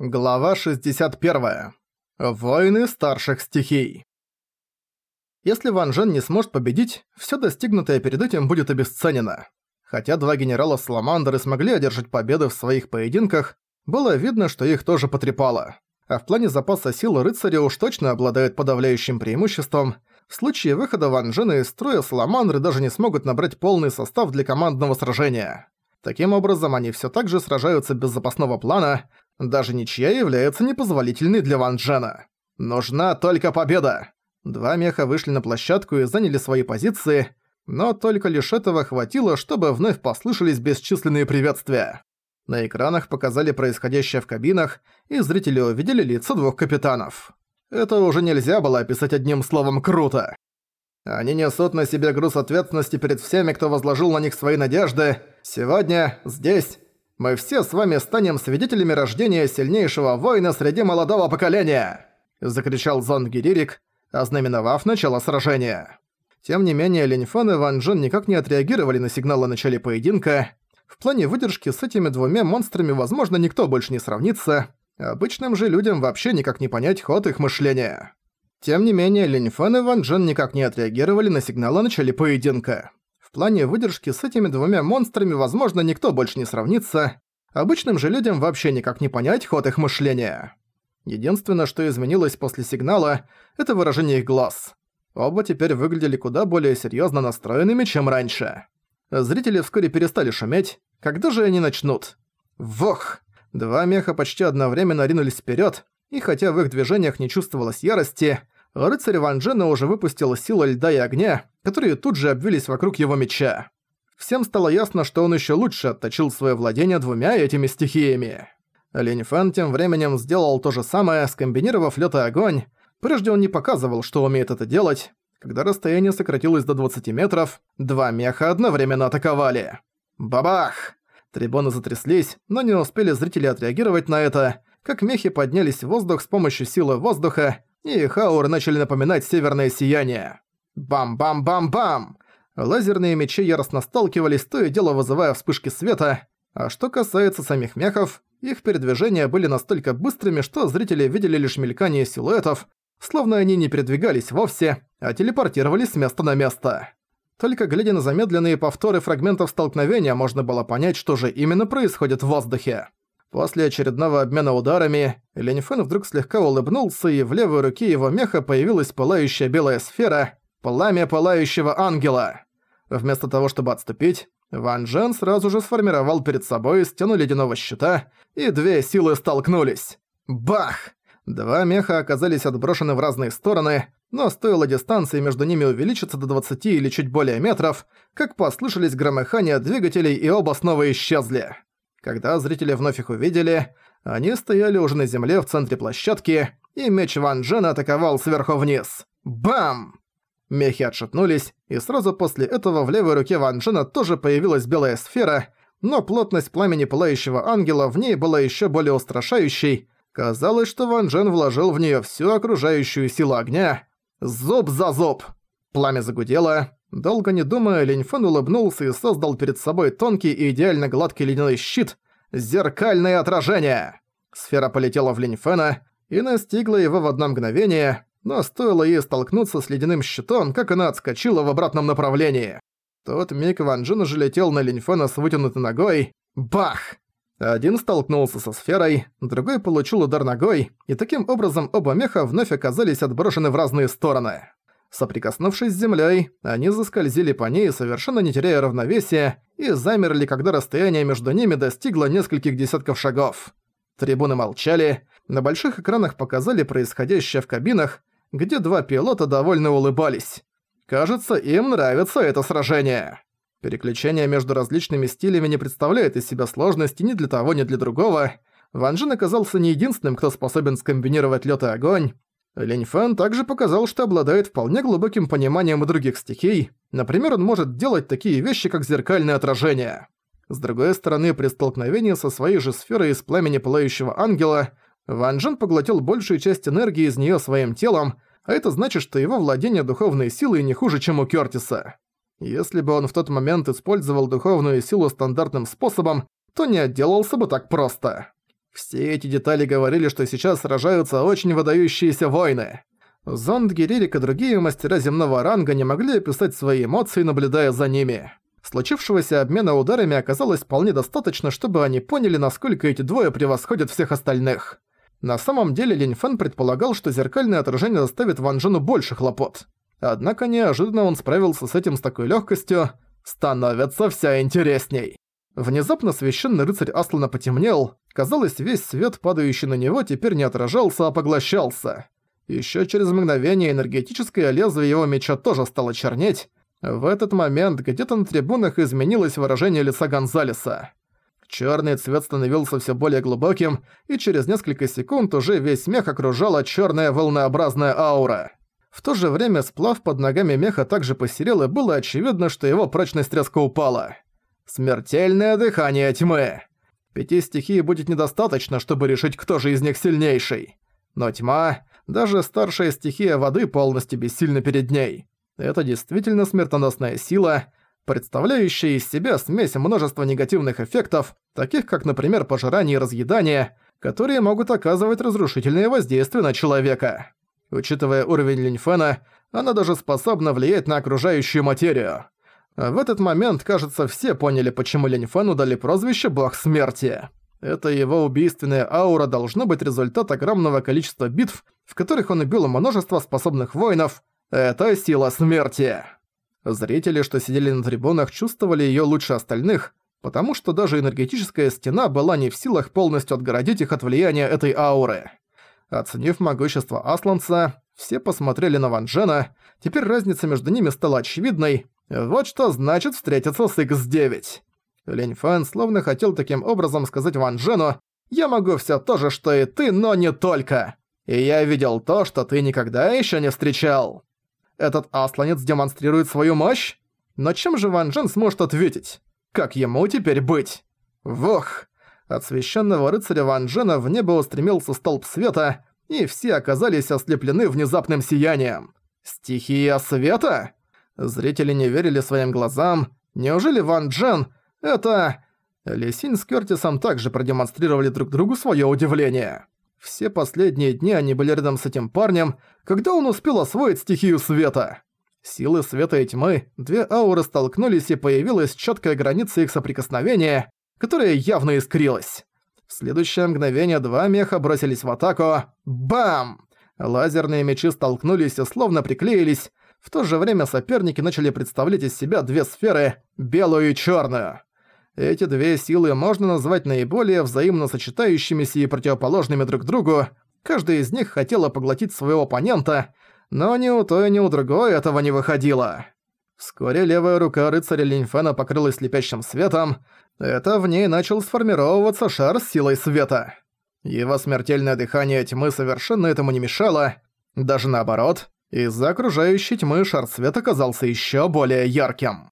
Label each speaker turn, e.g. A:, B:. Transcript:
A: Глава 61. Войны старших стихий. Если Ван Жен не сможет победить, всё достигнутое перед этим будет обесценено. Хотя два генерала Саламандры смогли одержать победы в своих поединках, было видно, что их тоже потрепало. А в плане запаса сил рыцари уж точно обладают подавляющим преимуществом. В случае выхода Ван Жена из строя Саламандры даже не смогут набрать полный состав для командного сражения. Таким образом, они всё так же сражаются без запасного плана, даже ничья является непозволительной для Ван Джена. Нужна только победа. Два меха вышли на площадку и заняли свои позиции, но только лишь этого хватило, чтобы вновь послышались бесчисленные приветствия. На экранах показали происходящее в кабинах, и зрители увидели лица двух капитанов. Это уже нельзя было описать одним словом «круто». Они несут на себе груз ответственности перед всеми, кто возложил на них свои надежды. Сегодня, здесь, мы все с вами станем свидетелями рождения сильнейшего воина среди молодого поколения!» – закричал Зон Гиририк, ознаменовав начало сражения. Тем не менее, Линьфан и Ван Джен никак не отреагировали на сигнал о начале поединка. В плане выдержки с этими двумя монстрами, возможно, никто больше не сравнится. Обычным же людям вообще никак не понять ход их мышления. Тем не менее, Линьфан и Ван Джен никак не отреагировали на сигнал о начале поединка. В плане выдержки с этими двумя монстрами, возможно, никто больше не сравнится. Обычным же людям вообще никак не понять ход их мышления. Единственное, что изменилось после сигнала, это выражение их глаз. Оба теперь выглядели куда более серьёзно настроенными, чем раньше. Зрители вскоре перестали шуметь. Когда же они начнут? Вох! Два меха почти одновременно ринулись вперёд, и хотя в их движениях не чувствовалось ярости, рыцарь Ван Джена уже выпустил силу льда и огня, которые тут же обвились вокруг его меча. Всем стало ясно, что он еще лучше отточил свое владение двумя этими стихиями. Линь Фэн тем временем сделал то же самое, скомбинировав лед и огонь. Прежде он не показывал, что умеет это делать. Когда расстояние сократилось до 20 метров, два меха одновременно атаковали. Бабах! Трибуны затряслись, но не успели зрители отреагировать на это, как мехи поднялись в воздух с помощью силы воздуха и хауры начали напоминать северное сияние. Бам-бам-бам-бам! Лазерные мечи яростно сталкивались, то и дело вызывая вспышки света, а что касается самих мехов, их передвижения были настолько быстрыми, что зрители видели лишь мелькание силуэтов, словно они не передвигались вовсе, а телепортировались с места на место. Только глядя на замедленные повторы фрагментов столкновения, можно было понять, что же именно происходит в воздухе. После очередного обмена ударами, Ленифен вдруг слегка улыбнулся, и в левой руке его меха появилась пылающая белая сфера – пламя пылающего ангела. Вместо того, чтобы отступить, Ван Джен сразу же сформировал перед собой стену ледяного щита, и две силы столкнулись. Бах! Два меха оказались отброшены в разные стороны, но стоило дистанции между ними увеличиться до 20 или чуть более метров, как послышались громыхания двигателей и оба снова исчезли. Когда зрители вновь их увидели, они стояли уже на земле в центре площадки, и меч Ван Джена атаковал сверху вниз. Бам! Мехи отшатнулись, и сразу после этого в левой руке Ван Джена тоже появилась белая сфера, но плотность пламени Пылающего Ангела в ней была еще более устрашающей. Казалось, что Ван Джен вложил в нее всю окружающую силу огня. Зоб за зоб! Пламя загудело, Долго не думая, Линьфэн улыбнулся и создал перед собой тонкий и идеально гладкий ледяной щит «Зеркальное отражение!». Сфера полетела в Линьфэна и настигла его в одно мгновение, но стоило ей столкнуться с ледяным щитом, как она отскочила в обратном направлении. Тот миг Ван Джин уже летел на Линьфэна с вытянутой ногой. Бах! Один столкнулся со сферой, другой получил удар ногой, и таким образом оба меха вновь оказались отброшены в разные стороны. Соприкоснувшись с землей, они заскользили по ней, совершенно не теряя равновесия, и замерли, когда расстояние между ними достигло нескольких десятков шагов. Трибуны молчали, на больших экранах показали происходящее в кабинах, где два пилота довольно улыбались. Кажется, им нравится это сражение. Переключение между различными стилями не представляет из себя сложности ни для того, ни для другого. Ван Джин оказался не единственным, кто способен скомбинировать лёд и огонь, Линь Фэн также показал, что обладает вполне глубоким пониманием и других стихий. Например, он может делать такие вещи, как зеркальное отражение. С другой стороны, при столкновении со своей же сферой из пламени Пылающего Ангела, Ван Джен поглотил большую часть энергии из неё своим телом, а это значит, что его владение духовной силой не хуже, чем у Кёртиса. Если бы он в тот момент использовал духовную силу стандартным способом, то не отделался бы так просто. Все эти детали говорили, что сейчас сражаются очень выдающиеся воины. Зонд Геририк и другие мастера земного ранга не могли описать свои эмоции, наблюдая за ними. Случившегося обмена ударами оказалось вполне достаточно, чтобы они поняли, насколько эти двое превосходят всех остальных. На самом деле Линь Фэн предполагал, что зеркальное отражение заставит Ван Джену больше хлопот. Однако неожиданно он справился с этим с такой легкостью, становится вся интересней. Внезапно священный рыцарь Аслана потемнел, казалось, весь свет, падающий на него, теперь не отражался, а поглощался. Еще через мгновение энергетическое лезвие его меча тоже стало чернеть. В этот момент где-то на трибунах изменилось выражение лица Гонзалеса. Черный цвет становился все более глубоким, и через несколько секунд уже весь мех окружала черная волнообразная аура. В то же время сплав под ногами меха также посерел, и было очевидно, что его прочность резко упала. Смертельное дыхание тьмы. Пяти стихий будет недостаточно, чтобы решить, кто же из них сильнейший. Но тьма, даже старшая стихия воды полностью бессильна перед ней. Это действительно смертоносная сила, представляющая из себя смесь множества негативных эффектов, таких как, например, пожирание и разъедание, которые могут оказывать разрушительное воздействие на человека. Учитывая уровень Линьфена, она даже способна влиять на окружающую материю. В этот момент, кажется, все поняли, почему Линьфену дали прозвище «Бог Смерти». Это его убийственная аура должна быть результат огромного количества битв, в которых он убил множество способных воинов. Это сила смерти. Зрители, что сидели на трибунах, чувствовали её лучше остальных, потому что даже энергетическая стена была не в силах полностью отгородить их от влияния этой ауры. Оценив могущество Асланца, все посмотрели на Ван Джена, теперь разница между ними стала очевидной. Вот что значит встретиться с X9. Линь Фэн словно хотел таким образом сказать Ван Джену, «Я могу всё то же, что и ты, но не только. И я видел то, что ты никогда ещё не встречал». Этот асланец демонстрирует свою мощь? Но чем же Ван Джен сможет ответить? Как ему теперь быть? Вох! От священного рыцаря Ван Джена в небо устремился столб света, и все оказались ослеплены внезапным сиянием. Стихия света? Зрители не верили своим глазам. Неужели Ван Джен — это... Лисинь с Кёртисом также продемонстрировали друг другу свое удивление. Все последние дни они были рядом с этим парнем, когда он успел освоить стихию света. Силы света и тьмы, две ауры столкнулись и появилась четкая граница их соприкосновения, которая явно искрилась. В следующее мгновение два меха бросились в атаку. Бам! Лазерные мечи столкнулись и словно приклеились. В то же время соперники начали представлять из себя две сферы – белую и черную. Эти две силы можно назвать наиболее взаимно сочетающимися и противоположными друг другу. Каждая из них хотела поглотить своего оппонента, но ни у той, ни у другой этого не выходило. Вскоре левая рука рыцаря Линьфена покрылась слепящим светом. Это в ней начал сформировываться шар с силой света. Его смертельное дыхание тьмы совершенно этому не мешало. Даже наоборот, из-за окружающей тьмы шар света казался еще более ярким.